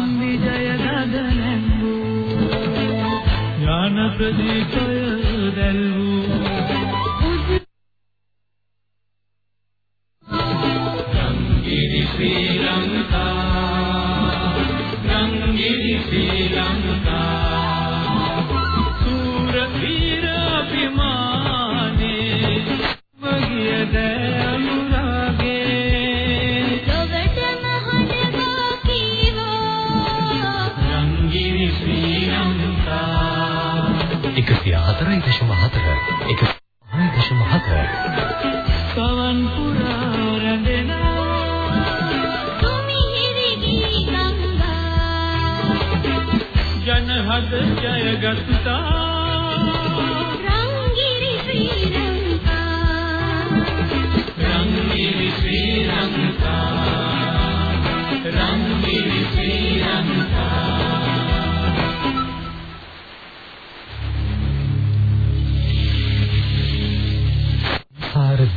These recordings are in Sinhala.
දහම් විජය නදනැංගූ ඥාන ප්‍රදීපය දැල්වූ රංගිරි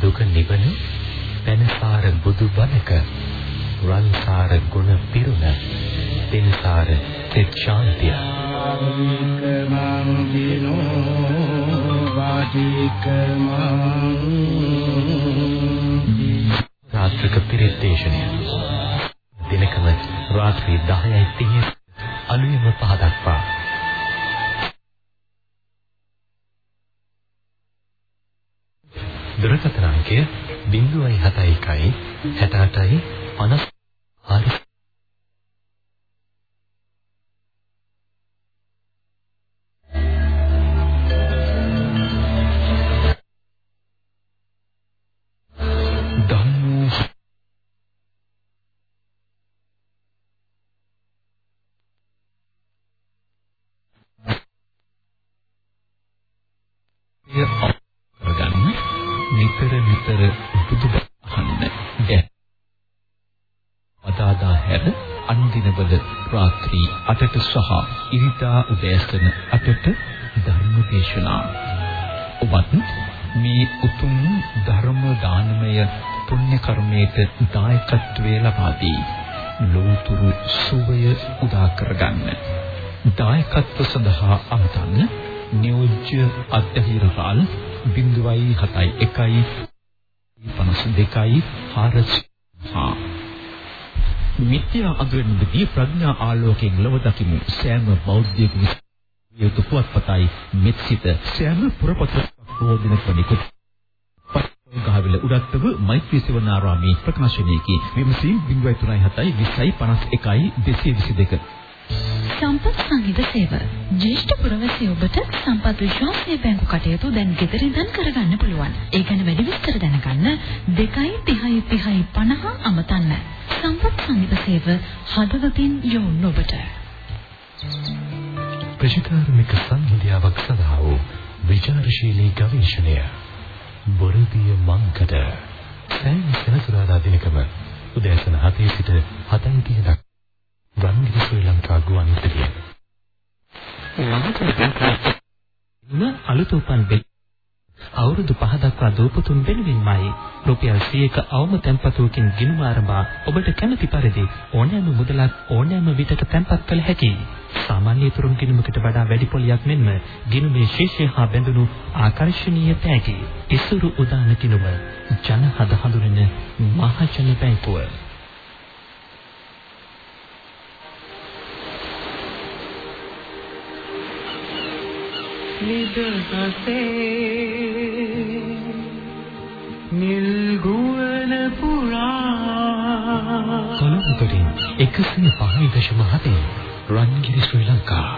දුක නිවන පැනසාර බුදු බණක රන්සාර ගුණ පිරුණ තින්සාර තෙත් ශාන්තිය විකමං දිනෝ වාටිකමං රාත්‍රික පිරිත් දේශනය. දිනකම රාත්‍රී 10:30 අලුයම පහ දක්වා දුරකථන අංකය 071 68යි 56 ධම්මෝ ඉරිදා උදෑසන 8ට ධර්ම දේශනා ඔබත් මේ උතුම් ධර්ම දානමය පුණ්‍ය කර්මයට දායකත්වයේ ලබා දී ලෝතුරු සුවය උදා කරගන්න. දායකත්ව සඳහා අමතන්න නියෝජ්‍ය අධ්‍යහිරපාල 0.71 52යි 4 මිත්‍යා අගරණදී ප්‍රඥා ආලෝකයෙන් ලොව දකිමු. සෑම බෞද්ධයෙකු යුතු පුවත්පතයි මෙත්සිත සෑම පුරපත රෝදිනක නිකුත් ගහවිල උඩත්තව මෛත්‍රී සේවනාරාමේ ප්‍රකාශනයේකී. විමසීම් 0377 2051 222 සම්පත් සංහිඳ සේව ජ්‍යෙෂ්ඨ පුරවැසි ඔබට සම්පත් විශ්වාසීය බැංකු කටයුතු දැන් ගෙදරින්දන් කරගන්න පුළුවන්. ඒ ගැන වැඩි විස්තර දැනගන්න 2 30 30 50 අමතන්න. සම්පත් සංහිඳ සේව හදවතින් යොමු ඔබට. ප්‍රතිකාරමික සංහිඳියාවක් සඳහා වූ විචාරශීලී ගවේෂණය බොරදිය මංකඩ සෑම සෙනසුරාදා දිනකම උදෑසන 7 සිට 7:30 දක්වා රන්ගිරි ශ්‍රී ලංකා ගුවන් විදුලිය න අලුත උපන් බෙල් අවුරුදු 5 දක්වා දූපතුන් වෙනුවෙන්මයි රුපියල් 100ක අවම තැන්පතුවකින් ගිණුම ආරම්භ ඔබට කැමති පරිදි ඕනෑම මුදලක් ඕනෑම විටක තැන්පත් කළ හැකියි. සාමාන්‍ය තුරුම් ගිණුමකට වඩා වැඩි පොලියක් මෙන්ම ගිණුමේ ශේෂය හා බැඳුණු ආකර්ශනීය තෑගි. ඉසුරු උදාන ගිණුම ජන හද හඳුනන මහජන බැංකුව. නිදහසේ නිල් ගුවන පුරා කොළඹින් 105.7 රන්ගිරි ශ්‍රී ලංකා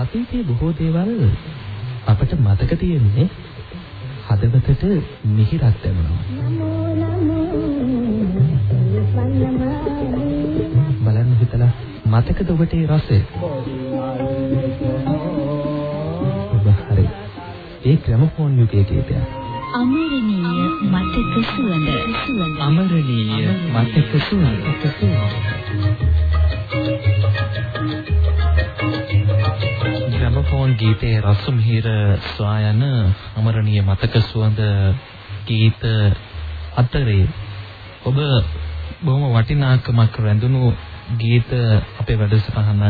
අතීතයේ බොහෝ දේවල් අපට මතක තියෙන්නේ හදවතට මිහිරක් දැනෙනවා. බලන්න හිතලා මතකද ඔබට ඒ රසය? ඔබ හරි. ඒ ග්‍රැමෆෝන් යුගයේ ගීතයක්. අමරණීය මතක සුවඳ සුවඳ අමරණීය මතක සුවඳ. ග්‍රැමෆෝන් ගීතයේ රසුමිහිර සොයායන අමරණීය මතක සුවඳ ගීත අතරේ ඔබ බොහොම වටිනාකමක් රැඳුණු ගීත අපේ වැඩසටහන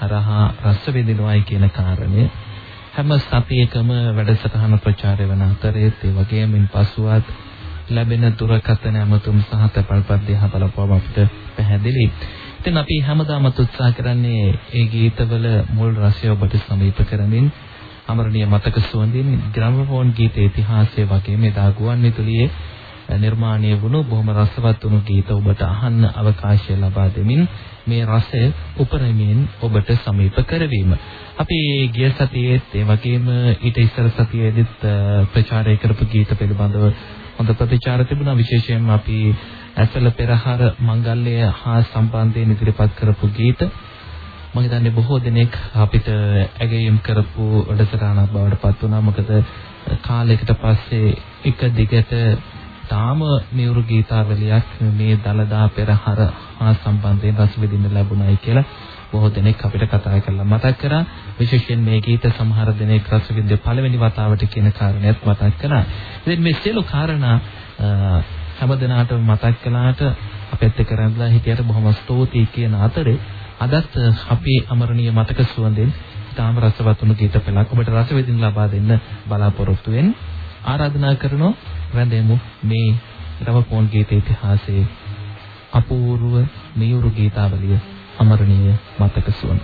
හරහා රස විඳිනවායි කියන කාරණය හැම සතියකම වැඩසටහන ප්‍රචාරය වන අතරේ ඒ වගේම ඉන්පසුවත් ලැබෙන දුරකථන ඇමතුම් සහ තැපල්පත් දිහා බලපුවම අපිට පැහැදිලි. ඉතින් අපි හැමදාම උත්සාහ කරන්නේ ඒ ගීතවල මුල් රසය ඔබට සමීප කරමින් අමරණීය මතක සුවඳින් ග්‍රැමෆෝන් ගීත ඉතිහාසය වගේම එදා ගුවන් විදුලියේ නිර්මාණය වුණු බොහොම රසවත් වුණු ගීත ඔබට අහන්න අවකාශය ලබා දෙමින් මේ රසය උපරිමයෙන් ඔබට සමීප කරවීම. අපි ගිය සතියේත් ඒ වගේම ඊට ඉස්සර සතියේදීත් ප්‍රචාරය කරපු ගීත පිළිබඳව හොඳ ප්‍රතිචාර තිබුණා. විශේෂයෙන්ම අපි ඇසල පෙරහර මංගල්‍ය හා සම්බන්ධයෙන් ඉදිරිපත් කරපු ගීත. මම හිතන්නේ බොහෝ දෙනෙක් අපිට ඇගයීම් කරපු වැඩසටහනක් බවට පත් වුණා. මොකද කාලයකට පස්සේ එක දිගට තාම නිවුරු ගීතාවලියක් මේ දලදා පෙරහර හා සම්බන්ධයෙන් රස විඳින්න ලැබුණයි කියලා බොහෝ දෙනෙක් අපිට කතා කරලා මතක් කරා විශේෂයෙන් මේ ගීත සමහර දෙනෙක් රස විඳ පළවෙනි වතාවට කියන කාරණයක් මතක් කරා. ඉතින් මේ සියලු කාරණා හැමදෙනාටම මතක් කළාට අපෙත් එක්ක රැඳලා හිටියට බොහොම ස්තුතියි කියන අතරේ අදත් අපි අමරණීය මතක සුවඳෙන් තාම රසවත් වුණු ගීත පෙළක් ඔබට රස විඳින්න ලබා දෙන්න බලාපොරොත්තු වෙන ආරාධනා කරනවා රැඳෙමු මේ ග්‍රැමෆෝන් ගීත ඉතිහාසයේ අපූර්ව මියුරු ගීතාවලිය අමරණීය මතක සුවඳ.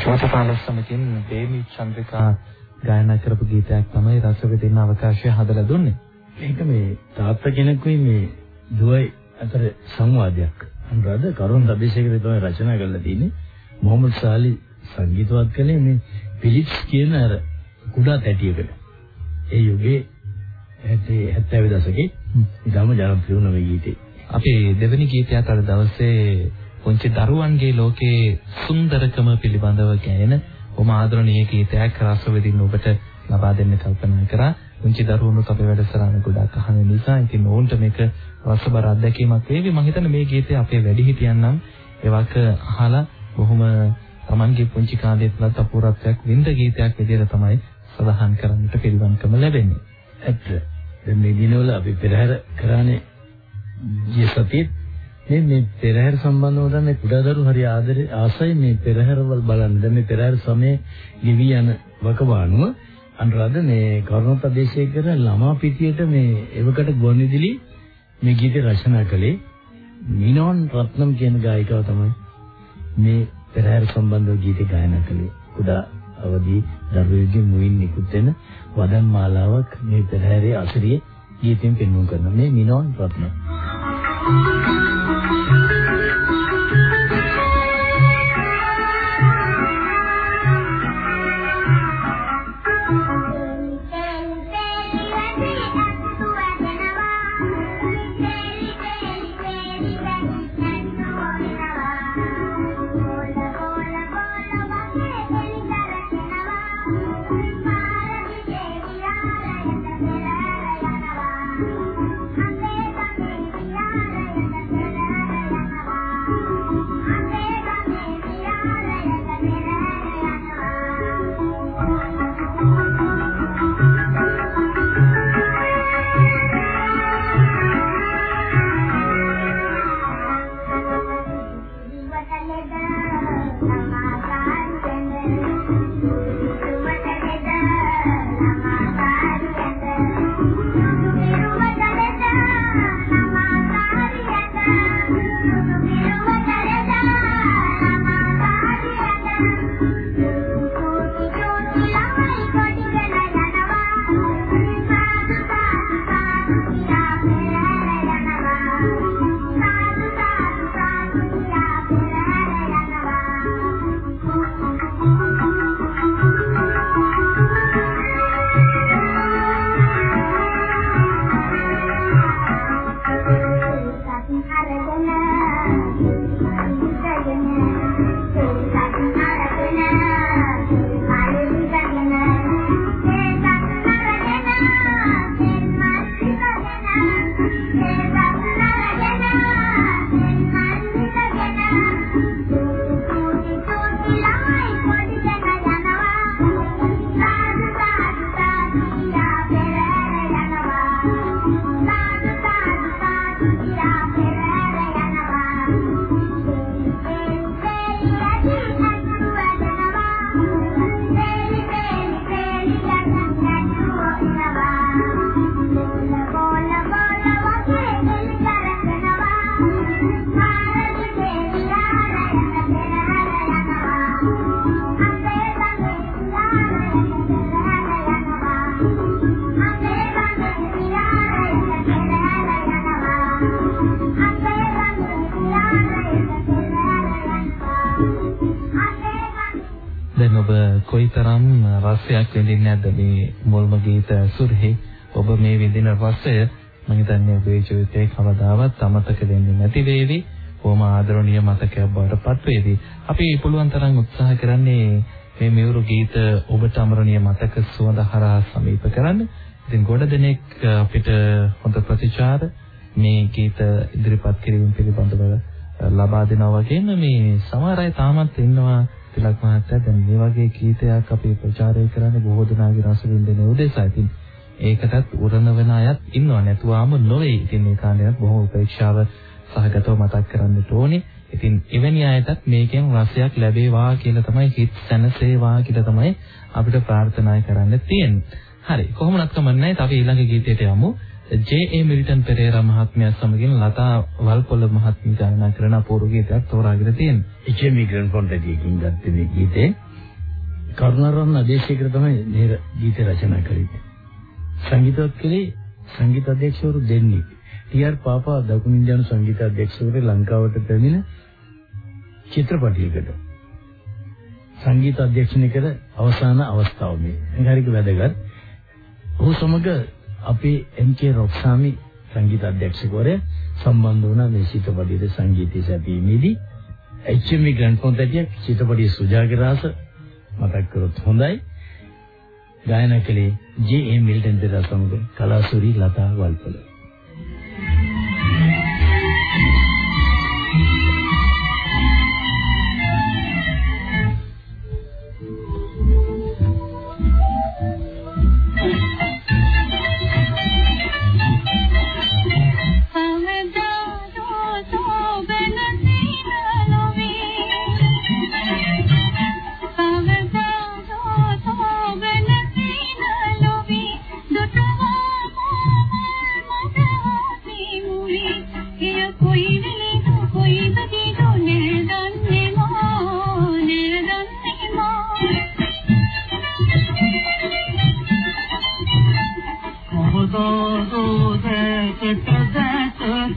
චෝතපාල සමිතින් දේවි චන්ද්‍රිකා ගායනා කරපු ගීතයක් තමයි රසක දෙන්න අවකාශය හදලා දුන්නේ. මේක මේ තාත්තා කෙනෙකුයි මේ දුවයි අතර සංවාදයක්. අනුරාධ කරුණ දබේශේකර තමයි රචනා කරලා තියෙන්නේ. මොහමඩ් සාලි සංගීතවත් කළේ මේ ෆිලිප්ස් කියන අර කුඩා තැටියකට. ඒ යුගයේ 70 දශකේ ඉතාම ජනප්‍රිය වුණ මේ ගීතේ. අපේ දෙවෙනි ගීතයත් අද දවසේ පුංචි දරුවන්ගේ ලෝකයේ සුන්දරකම පිළිබඳව ගැයෙන ඔම ආදරණීය ගීතයක් රස විඳින්න ඔබට ලබා දෙන්න කල්පනා කරා. පුංචි දරුවනුත් අපේ වැඩසටහන ගොඩක් අහන නිසා ඉතින් ඕන්ට මේක රසබර අත්දැකීමක් වේවි. මම හිතන්නේ මේ ගීතය අපේ වැඩිහිටියන් නම් ඒවක අහලා බොහොම Tamanගේ පුංචි කාලේ තුලත් අපූර්වත්වයක් විඳ ගීතයක් විදිහට තමයි සඳහන් කරන්නට පිළිවන්කම ලැබෙන්නේ. ඇත්ත. දැන් මේ දිනවල අපි පෙරහැර කරානේ ගිය සතියේ මේ මේ පෙරහැර සම්බන්ධව දැන් මේ කුඩාදරු හරි ආදරේ ආසයි මේ පෙරහැරවල බලන්න. දැන් මේ පෙරහැර සමයේ ගෙවි යන වකවානුව අනුරාධ මේ කරුණ ප්‍රදේශයේ කර ළමා පිටියට මේ එවකට ගොන්විදිලි මේ ගීතය රචනා කළේ මිනෝන් රත්නම් කියන ගායිකාව තමයි මේ පෙරහැර සම්බන්ධව ගීත ගායනා කළේ. කුඩා අවදී දරුවෙකුගේ මුවින් නිකුත් වෙන වදන් මාලාවක් මේ පෙරහැරේ අසිරිය ගීතයෙන් පෙන්වුම් කරන මේ මිනෝන් රත්නම්. දැන් මුල්ම ගීත සුරහි ඔබ මේ විඳින රසය මම හිතන්නේ ඔබේ ජීවිතේ කවදාවත් අමතක වෙන්නේ නැති වේවි. කොහොම ආදරණීය මතකයක් බවට පත් වේවි. අපි පුළුවන් තරම් උත්සාහ කරන්නේ මේ මියුරු ගීත ඔබට අමරණීය මතක සුවඳ හරහා සමීප කරන්න. ඉතින් ගොඩ දෙනෙක් අපිට හොඳ ප්‍රතිචාර මේ ගීත ඉදිරිපත් කිරීම පිළිබඳව ලබා දෙනවා වගේම මේ සමහර අය තාමත් ඉන්නවා තිලක් මහත්තයා දැන් මේ වගේ ගීතයක් අපි ප්‍රචාරය කරන්නේ බොහෝ දෙනාගේ රස විඳින උදෙසා. ඉතින් ඒකටත් උරණ වෙන අයත් ඉන්නවා නැතුවාම නොවේ. ඉතින් මේ කාණ්ඩයත් බොහෝ උපේක්ෂාව සහගතව මතක් කරන්නට ඕනේ. ඉතින් එවැනි අයටත් මේකෙන් රසයක් ලැබේවා කියලා තමයි හිත සැනසේවා කියලා තමයි අපිට ප්‍රාර්ථනා කරන්න තියෙන්නේ. හරි කොහොමවත් කමන්නේ තව ඊළඟ ගීතයට යමු. ජේ.ඒ. මිල්ටන් පෙරේරා මහත්මයා සමගින් ලතා වල්පොල මහත්මිය ගායනා කරන අපූර්ව ගීතයක් තෝරාගෙන තියෙනවා. එච්.එම්. ග්‍රැන්ඩ් ෆොන්ටේකින් ගත්තේ මේ ගීතේ කරුණාරත්න අධේශේකර තමයි මේ ගීත රචනා කළේ. සංගීතවත් කළේ සංගීත අධ්‍යක්ෂවරු දෙන්නේ. ටී.ආර්. පාපා දකුණු ඉන්දියානු සංගීත අධ්‍යක්ෂවරු ලංකාවට පැමිණ චිත්‍රපටයකට සංගීත අධ්‍යක්ෂණය කර අවසාන අවස්ථාව මේ. ඒක හරියට වැදගත්. ඔහු සමග අපේ එම්.කේ රොක්සාමි සංගීත අධ්‍යක්ෂකවරයා සම්බන්ධ වුණා මේ චිත්‍රපටයේ සංගීතය සැපීමේදී එච්.එම්. ග්‍රැන්ඩ් ෆොන්ටේකිය චිත්‍රපටයේ සුජාගරාස මතක් කරොත් හොඳයි. ගායනා කළේ ජේ.ඒ. මිල්ටන් දෙරා සමග කලාසූරි ලතා වල්පල. කවදා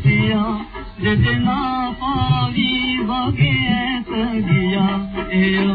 හිටියා දෙදෙනා පාවී වගේ ඇත ගියා. එයා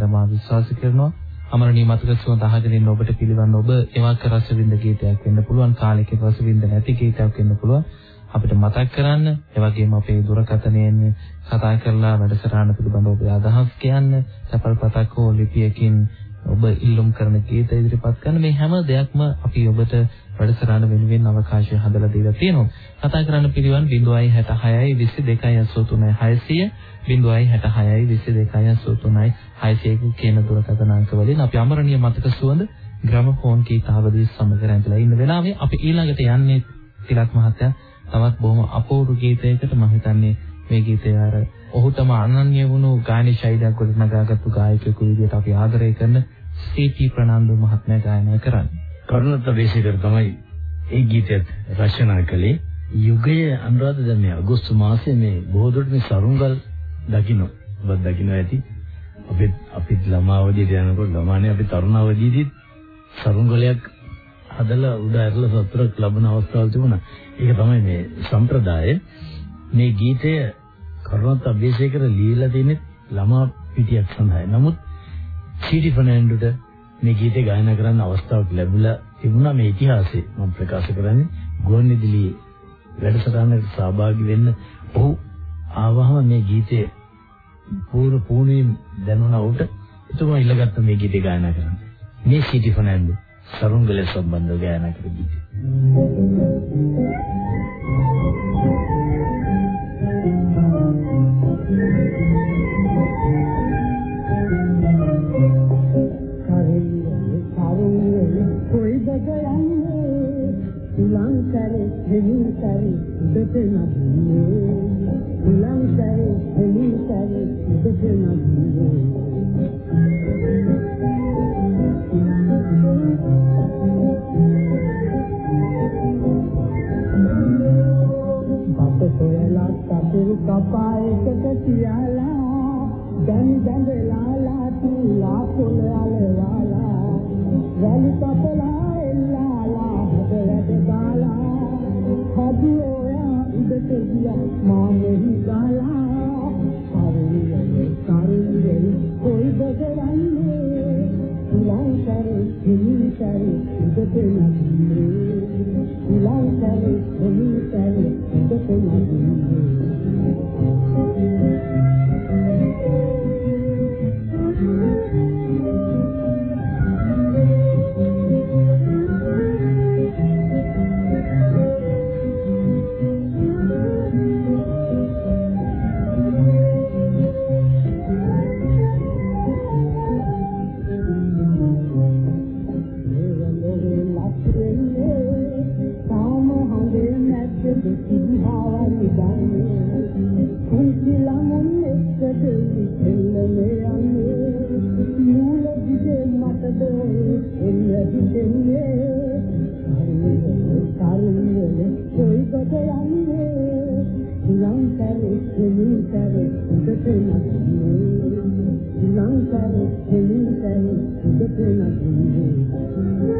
කියලා මම විශ්වාස කරනවා. අමරණීය මතක සුවඳ අහගෙන ඉන්න ඔබට පිළිවන් ඔබ එවක රස විඳ ගීතයක් වෙන්න පුළුවන් කාලෙක රස විඳ නැති ගීතයක් වෙන්න පුළුවන්. අපිට මතක් කරන්න ඒ වගේම අපේ දුරකථනයෙන් කතා කරලා වැඩසටහන පිළිබඳව ඔබේ අදහස් කියන්න සපල් පතක් හෝ ලිපියකින් ඔබ ඉල්ලුම් කරන ගීත ඉදිරිපත් කරන මේ හැම දෙයක්ම අපි ඔබට වැඩසටහන වෙනුවෙන් අවකාශය හදලා දීලා තියෙනවා. කතා කරන්න පිළිවන් 066 22 600 066 22 600 කියන දුරකථන අංක වලින් අපි අමරණීය මතක සුවඳ ග්‍රැමෆෝන් ගීතාවලිය සමග රැඳලා ඉන්න වෙලාවේ අපි ඊළඟට යන්නේ තිලක් මහත්තයා තවත් බොහොම අපූර්ව ගීතයකට මම හිතන්නේ මේ ගීතය අර ඔහුටම අනන්‍ය වුණු ගායන ශෛලියක් ගොඩනගාගත්තු ගායකයෙකු විදිහට අපි ආදරය කරන සීටි ප්‍රනාන්දු මහත්මයා ගායනා කරන්නේ. කරුණත වේශිකර තමයි ඒ ගීතයත් රචනා කළේ යුගයේ අනුරාධ දැන් මේ අගෝස්තු මාසයේ මේ බොහෝ දුරට මේ සරුංගල් දකින්න ඔබ දකින්න ඇති අපි අපි ළමා අවදියට යනකොට ළමානේ අපි තරුණ අවදියේදී සරුංගලයක් හදලා උඩ ඇරලා සතුටක් ලබන අවස්ථාවල් තිබුණා. ඒක තමයි මේ සම්ප්‍රදාය. මේ ගීතය කරුණත් අභිෂේකර লীලා තියෙන්නේ ළමා පිටියක් සඳහායි. නමුත් සීටි ෆර්නැන්ඩෝට මේ ගීතය ගායනා කරන්න අවස්ථාවක් ලැබිලා තිබුණා මේ ඉතිහාසයේ මම ප්‍රකාශ කරන්නේ ගුවන්විදුලි වැඩසටහනකට සහභාගී වෙන්න ඔහු ආවහම මේ ගීතය පූර්ණ පූර්ණයෙන් දැනුණා උට එතුමා ඉල්ලගත්ත මේ ගීතය ගායනා කරන්න. මේ සීටි ෆර්නැන්ඩෝ සරුංගල සම්බන්ධව ගායනා කරපු ගීතය. Thank you. ගයන්නේ උලං කරේ හෙමින් කරේ දෙතන දුන්නේ උලං කරේ හෙමින් කරේ දෙතන දුන්නේ පුංචි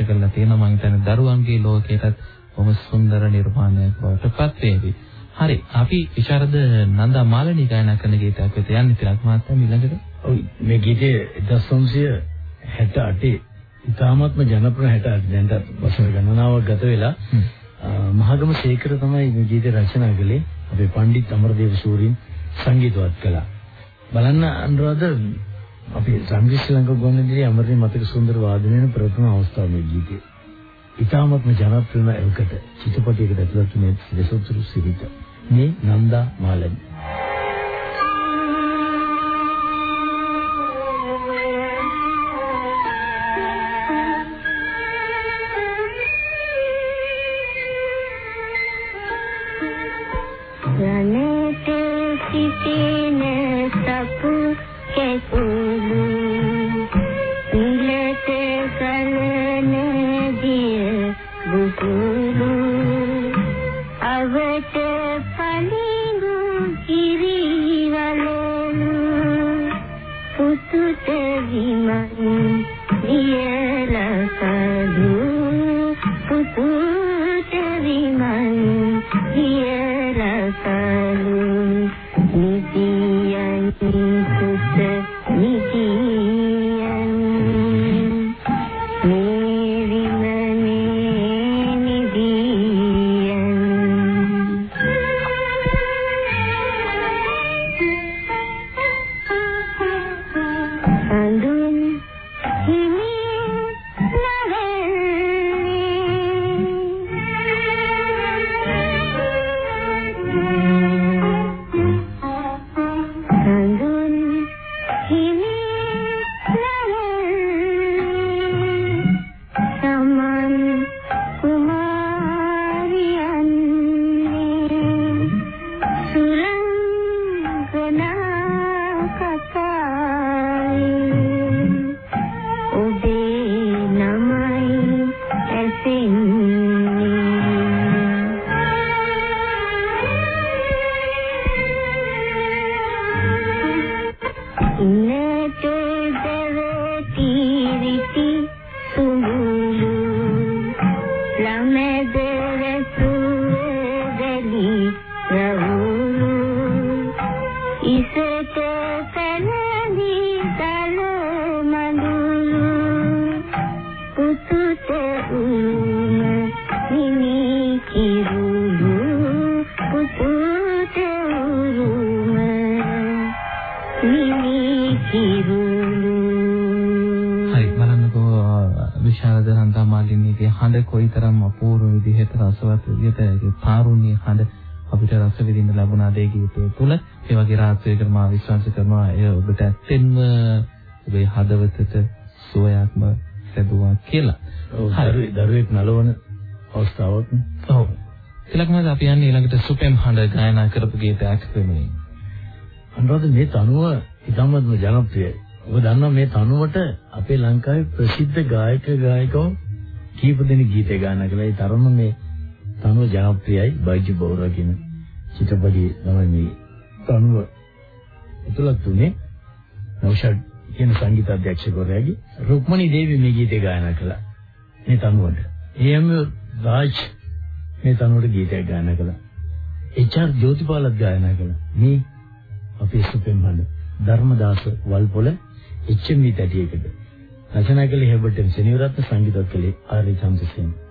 ප්‍රකාශ කරලා තියෙනවා මම හිතන්නේ දරුවන්ගේ ලෝකයටත් බොහොම සුන්දර නිර්මාණයක් බවට පත් වේවි. හරි අපි විචාරද නන්දා මාලනී ගායනා කරන ගීතයක් වෙත යන්නේ තිලක් මහත්මයා ඊළඟට. ඔව් මේ ගීතය 1968 ඉතාමත්ම ජනප්‍රිය 68 දැන්ට වසර ගණනාවක් ගත වෙලා මහගම සේකර තමයි මේ ගීතය රචනා කළේ. අපේ පණ්ඩිත් අමරදේව සූරීන් සංගීතවත් කළා. බලන්න අනුරාධ අපි සංගීත ශ්‍රී ලංකා ගුවන්විදුලියේ අමරණීය මතක සුන්දර වාදනයන ප්‍රථම අවස්ථාව මේ ගීතය. ඉතාමත්ම ජනප්‍රිය වුණ එවකට චිත්‍රපටයකට ඇතුළත් වුණේ දෙසොත්තුරු සිරිත. මේ නන්දා මාලනී රස විඳින්න ලැබුණා ඒ ගීතය තුළ ඒ වගේ රාත්‍රියකට මා විශ්වාස කරනවා එය ඔබට ඇත්තෙන්ම ඔබේ හදවතට සුවයක්ම ලැබුවා කියලා. ඔව් දරුවෙක් නලවන අවස්ථාවක්. ඔව්. ඊළඟට අපි යන්නේ ඊළඟට සුපෙම් හඬ ගායනා කරපු ගීතයක් වෙනුවෙන්. අනුරාධ මේ තනුව ඉතාමත්ම ජනප්‍රියයි. ඔබ දන්නවා මේ තනුවට අපේ ලංකාවේ ප්‍රසිද්ධ ගායක ගායිකවෝ කීප දෙනෙක් ගීත ගායනා කළා. ඒ තරම මේ තනුව ජනප්‍රියයි. බයිජු බෞරා කියන චිත්‍රපටයේ තමයි මේ තනුව උතුලක් තුනේ නෞෂාද් කියන සංගීත අධ්‍යක්ෂකවරයාගේ රුක්මනී දේවී මේ ගීතය ගායනා කළා. මේ තනුවට. එයම රාජ් මේ තනුවට ගීතයක් ගායනා කළා. එච්.ආර්. ජෝතිපාලත් ගායනා කළා. මේ අපේ සුපෙම් හඬ ධර්මදාස වල්පොල එච්.එම්.වි තැටියකට රචනා කළේ හෙබර්ට් එම් සෙනියරත්න සංගීතවත් කළේ ආර්.ඒ.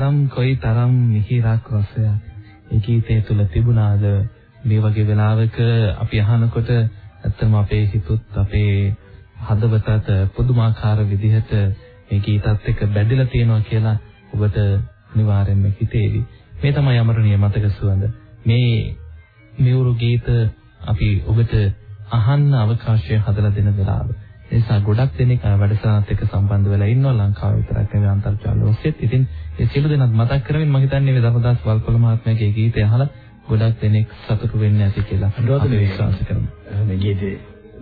තරම් කොයි තරම් මිහිරක් රසයක් ඒ ගීතය තුල තිබුණාද මේ වගේ වෙලාවක අපි අහනකොට ඇත්තම අපේ හිතුත් අපේ හදවතට පුදුමාකාර විදිහට මේ ගීතත් එක්ක බැඳිලා තියෙනවා කියලා ඔබට අනිවාර්යෙන්ම හිතේවි. මේ තමයි අමරණීය මතක සුවඳ. මේ මියුරු ගීත අපි ඔබට අහන්න අවකාශය හදලා දෙන වෙලාව. ඒ නිසා ගොඩක් දෙනෙක් වැඩසටහනත් එක්ක සම්බන්ධ වෙලා ඉන්නවා ලංකාවේ විතරක් නෙවෙයි අන්තර්ජාල ඔස්සේත්. ඉතින් ඒ සියලු දෙනාත් මතක් කරමින් මම හිතන්නේ මේ ධර්මදාස් වල්පොල මහත්මයාගේ ගීතය අහලා ගොඩක් දෙනෙක් සතුටු වෙන්න ඇති කියලා අපි විශ්වාස කරනවා. මේ ගීතේ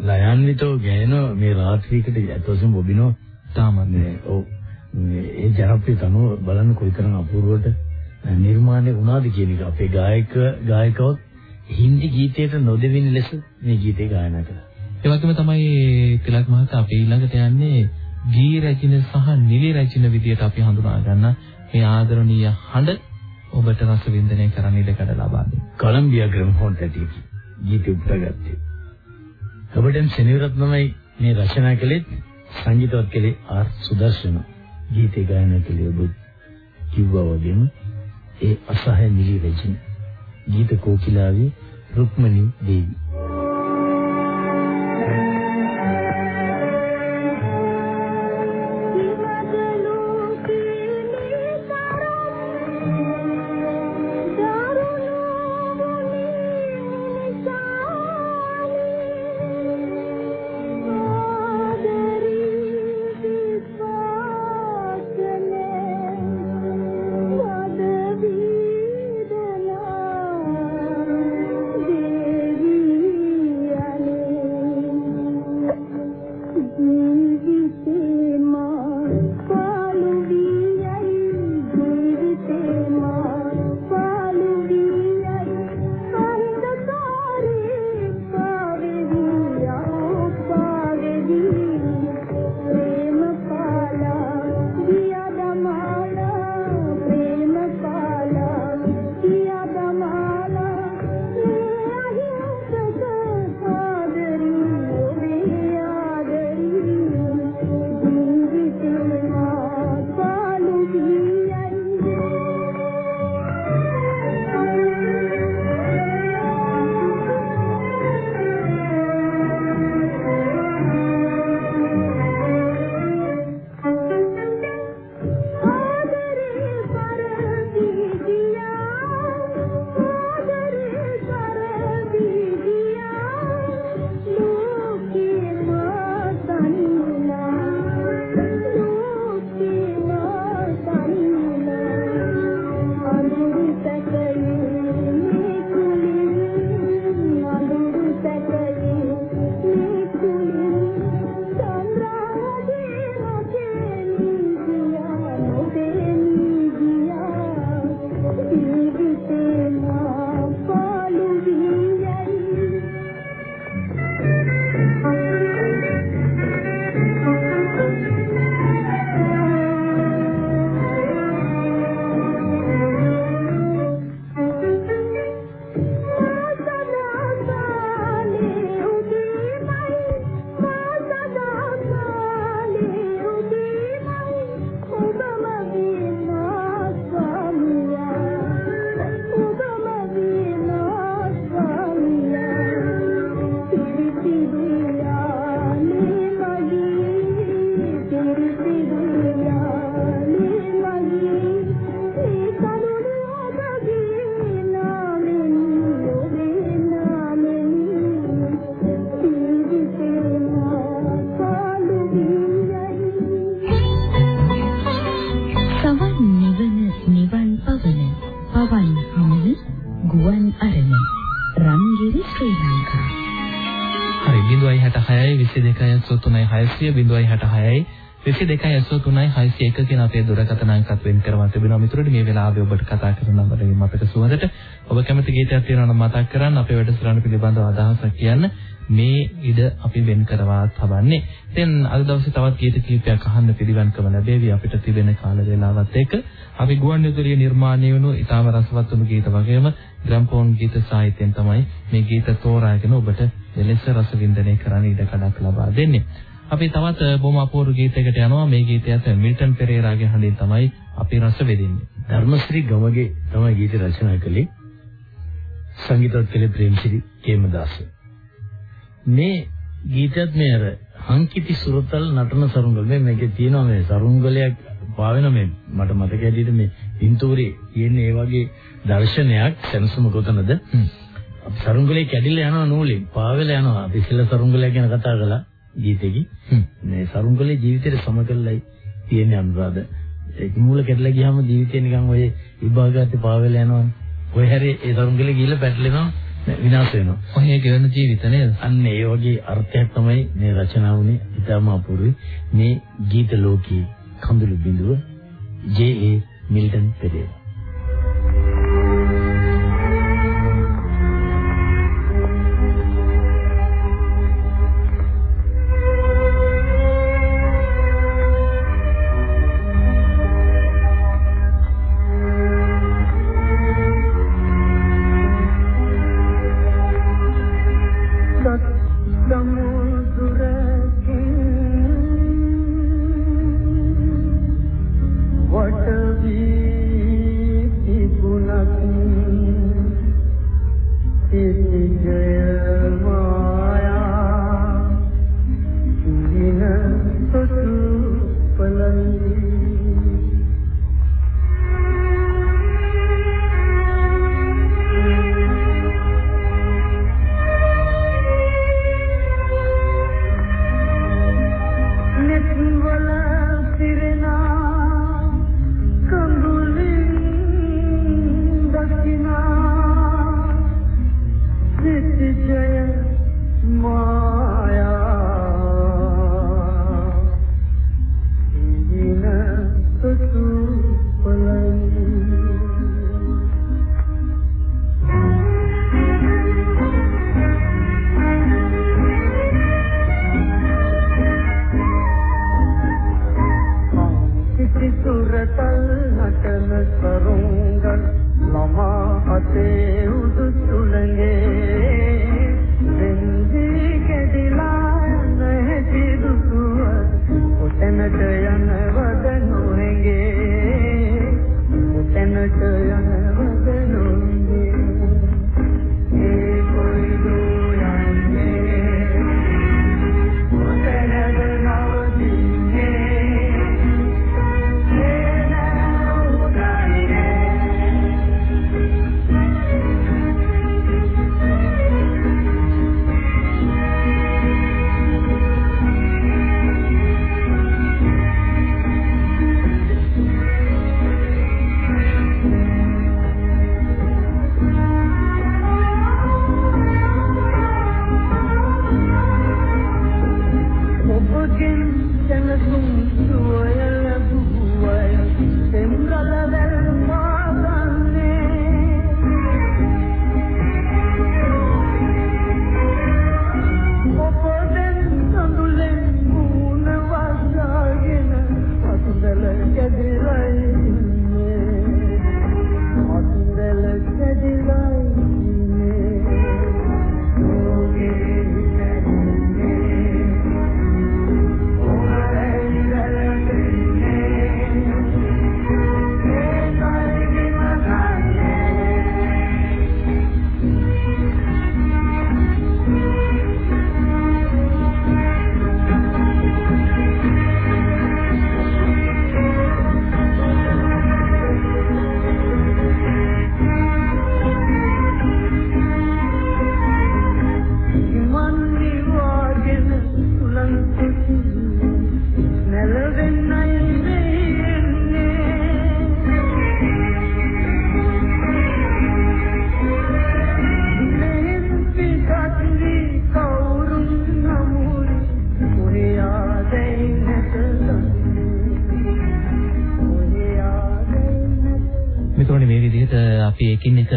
ලයන්විතෝ ගෑන මේ රාත්‍රීකට ඇතොසම් බොබිනෝ තාමත් මේ ඔව් මේ ඒ ජනප්‍රිය තනුව බලන්න කොයිතරම් අපූර්වට නිර්මාණය වුණාද කියන එක අපේ ගායක ගායිකවත් හින්දි ගීතයට නොදෙවින ලෙස මේ ගීතේ ගායනා කළා. ඒ වගේම තමයි තිලක් මහතා අපි ඊළඟට යන්නේ ගී රැජින සහ නිලි රැජින විදියට අපි හඳුනා ගන්න මේ ආදරණීය හඬ ඔබට රස වින්දනය කරන්න ඉඩකඩ ලබා දෙන්න. කොලොම්බියා ග්‍රැම්ෆෝන් තැටියක ගීත උපුටාගත්තේ. කබඩම් සෙනවිරත්නමයි මේ රචනා කළේ සංගීතවත් කළේ ආර් සුදර්ශන. ගීතේ ගායනා කළේ ඔබ කිව්වා වගේම ඒ අසහාය නිලි රැජින. ගීත කෝකිලාවේ රුක්මනී දේවී 600 22 603 කියන අපේ දුරකථන අංකත් වෙන් කරවා තිබෙනවා. මිතුරනි මේ වෙලාවේ ඔබට කතා කරන අපේ මතක සුවඳට ඔබ කැමති ගීතයක් තියෙනවා නම් මතක් කරන්න අපේ වැඩසටහන පිළිබඳව අදහසක් කියන්න මේ ඉඩ අපි වෙන් කරවා තබන්නේ. දැන් අද දවසේ තවත් ගීත කිහිපයක් අහන්න පිළිවන්කම ලැබෙවි අපිට තිබෙන කාල වේලාවත් එක්ක. අපි ගුවන් විදුලිය නිර්මාණය වුණු ඊටම රසවත් වුණු ගීත වගේම ග්‍රැම්ෆෝන් ගීත සාහිත්‍යයෙන් තමයි මේ ගීත තෝරාගෙන ඔබට එලෙස රස වින්දනය කරන්න ඉඩ කඩක් ලබා දෙන්නේ. අපි තවත් බොහොම අපූර්ව ගීතයකට යනවා. මේ ගීතයත් මිල්ටන් පෙරේරාගේ හඬින් තමයි අපි රස විඳින්නේ. ධර්මශ්‍රී ගමගේ තමයි ගීත රචනා කළේ. සංගීතවත් කළේ ප්‍රේමසිරි කේමදාස. මේ ගීතයත් මේ අර හංකිති සුරතල් නටන සරුංගල මේ මේකේ තියෙනවා මේ සරුංගලයක් පාවෙන මේ මට මතක හැටියට මේ පින්තූරේ තියෙන ඒ වගේ දර්ශනයක් සෙනසුම කොතනද සරුංගලේ කැඩිලා යනවා නූලෙන් පාවෙලා යනවා අපි ඉස්සෙල්ලා සරුංගලයක් ගැන කතා කළා ගීතෙකි. මේ සරුංගලේ ජීවිතේට සම කරලායි තියෙන අනුරාධ. ඒක මූල කැඩලා ගියාම ජීවිතේ නිකන් ඔය විභාගات පාවෙලා යනවා. ඔය හැරේ ඒ සරුංගලේ ගිහිල්ලා පැටලෙනවා විනාශ වෙනවා. ඔය ගෙවන ජීවිත නේද? අන්න ඒ වගේ අර්ථයක් තමයි මේ රචනාව වුණේ ඉතාම අපූර්වයි. මේ ගීත ලෝකයේ කඳුළු බිඳුව ජේ.ඒ. මිල්ටන් පෙරේරා මිතුරනි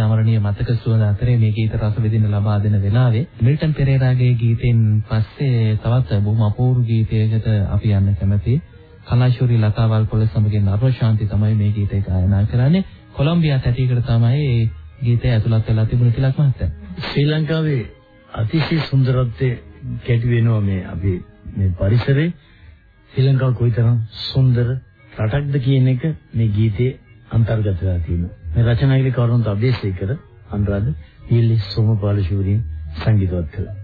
එකින් එක අමරණීය මතක සුවඳ අතරේ මේ ගීත රස විඳින්න ලබා දෙන වෙලාවේ මිල්ටන් පෙරේරාගේ ගීතෙන් පස්සේ තවත් බොහොම අපූර්ව ගීතයකට අපි යන්න කැමතියි. කලාශූරි ලතා වල්පොල සමගින් අරෝශාන්ති තමයි මේ ගීතය ගායනා කරන්නේ. කොලොම්බියා තැටියකට තමයි මේ ගීතය ඇතුළත් වෙලා තිබුණ තිලක් මහත්තයා. ශ්‍රී ලංකාවේ අතිශය සුන්දරත්වයේ කැටි වෙනවා මේ අපි මේ පරිසරේ ශ්‍රී ලංකාව කොයිතරම් සුන්දර රටක්ද කියන එක මේ ගීතේ අන්තර්ගත වෙලා තියෙනවා. මේ රචනා කලේ කරුණාන්ත අබේසේකර අනුරාධ පීලි සෝමපාල ශූරින් සංගීතවත් කළා.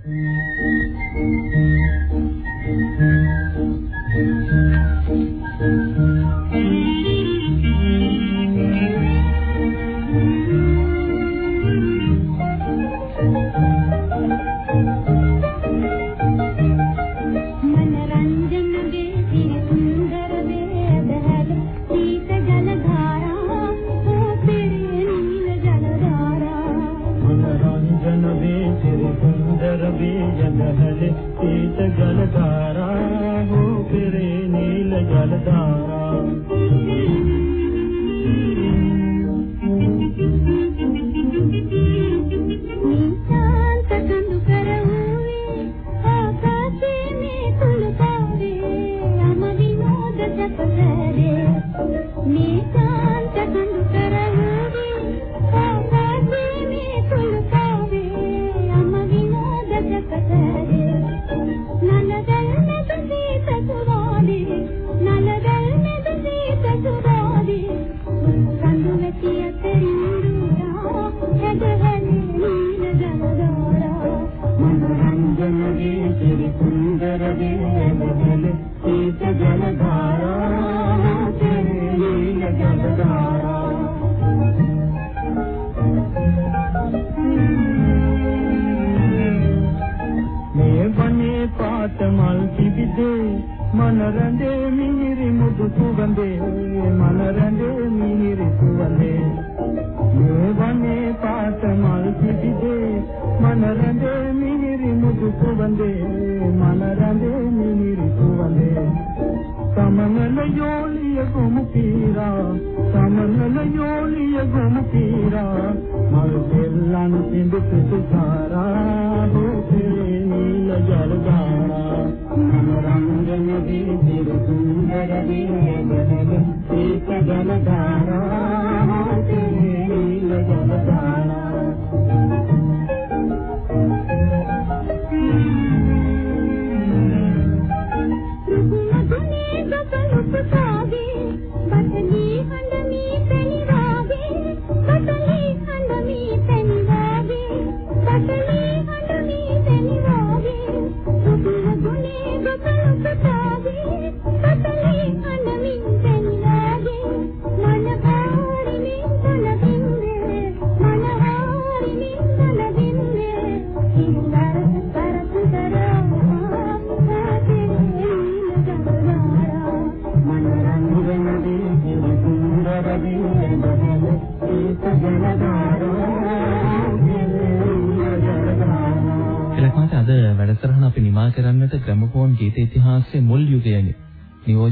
මනරංජන जल हले तीत गल तारा हो फिरे नील जल මන රැඳේ මිහිරි මුදු සුගඳේ මන රැඳේ මිහිරි සුවඳේ. මේ වනේ පාත මල් පිබිදේ සුන්දර දී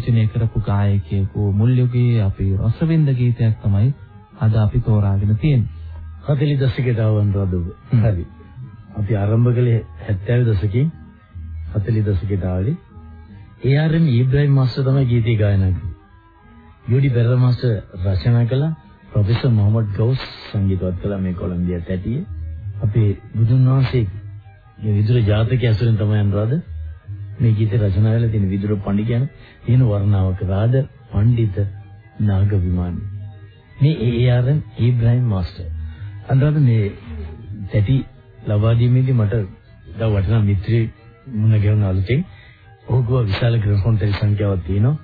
නියෝජනය කරපු ගායකයෙකු මුල් යුගයේ අපි රසවින්ද ගීතයක් තමයි අද අපි තෝරාගෙන තියෙන්නේ. 40 දශකයට ආවන් රදුව. හරි. අපි ආරම්භ කළේ 70 දශකේ 40 දශකයට ආවේ. ඒ.ආර්.එම්. ඉබ්‍රාහිම් මාස්ටර් තමයි ගීතය ගායනා කළේ. යුඩි පෙරේරා මාස්ටර් රචනා කළා. ප්‍රොෆෙසර් මොහමඩ් ගෞස් සංගීතවත් කළා මේ කොලම්බියා තැටියේ. අපේ බුදුන් වහන්සේ මේ විදුර ජාතකයේ ඇසුරෙන් තමයි අනුරාධ මේ ගීතය රචනා කරලා තියෙන විදුර පඬි කියන තියෙන වර්ණාවක රාද පඬිත නාග විමාන මේ ඒ.ආර්.එම්. ඉබ්‍රාහිම් මාස්ටර් අනුරාධ මේ තැටි ලබා දීමේදී මට දා වටිනා මිත්‍රයෙක් මුණ ගැහුණ අලුතෙන් ඕගොව විශාල ග්‍රැමෆෝන් ටෙලි සංඛ්‍යාවක් තියෙනවා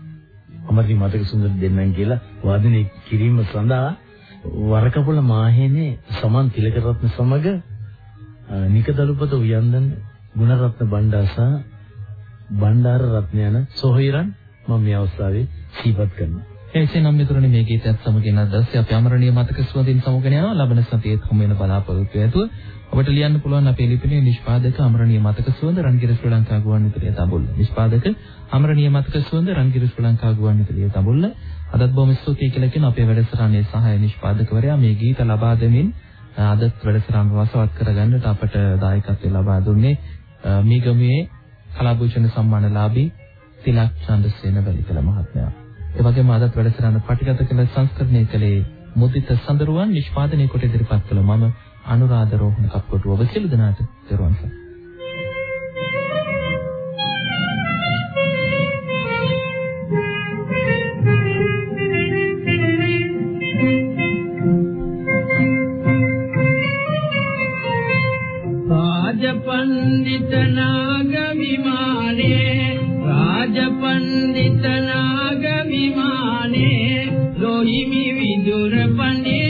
අමරි මතක සුන්දර දෙන්නන් කියලා වාදනය කිරීම සඳහා වරකපොළ මාහේනේ සමන් තිලකරත්න සමග නිකදලුපත උයන්දන් ගුණරත්න බණ්ඩාසා බණ්ඩාර රත්න යන සොහොයුරන් මම මේ අවස්ථාවේ සිහිපත් කරනවා. එසේනම් මිතුරනි මේ ගීතයත් සමගින් අද දවසේ අපි අමරණීය මතක සුවඳින් සමුගෙන යනවා. ලබන සතියේත් හමු වෙන බලාපොරොත්තු ඇතුව ඔබට ලියන්න පුළුවන් අපේ ලිපිනේ නිෂ්පාදක අමරණීය මතක සුවඳ රන්ගිර ශ්‍රී ලංකා ගුවන්විදුලිය තඹුල්ල. නිෂ්පාදක අමරණීය මතක සුවඳ රන්ගිර ශ්‍රී ලංකා ගුවන්විදුලිය තඹුල්ල. අදත් බොහොම ස්තුතියි කියලා කියන අපේ වැඩසටහනේ සහාය නිෂ්පාදකවරයා මේ ගීත ලබා දෙමින් අදත් වැඩසටහන රසවත් කරගන්නට අපට දායකත්වය ලබා දුන්නේ මීගමුවේ කලාභූෂණ සම්මානලාභී තිලක් චන්දසේන වැලිතල මහත්මයා. ඒ වගේම අදත් වැඩසටහන පටිගත කළ සංස්කරණය කළේ මුදිත සඳරුවන් නිෂ්පාදනය කොට ඉදිරිපත් කළ මම අනුරාධ රෝහණ කප්පටුව ඔබ සියලු දෙනාට දරුවන් සරණයි. पण्डितनागवि පණ්ඩිත නාග විමානේ ලෝහිමි විදුර පණ්ඩිගේ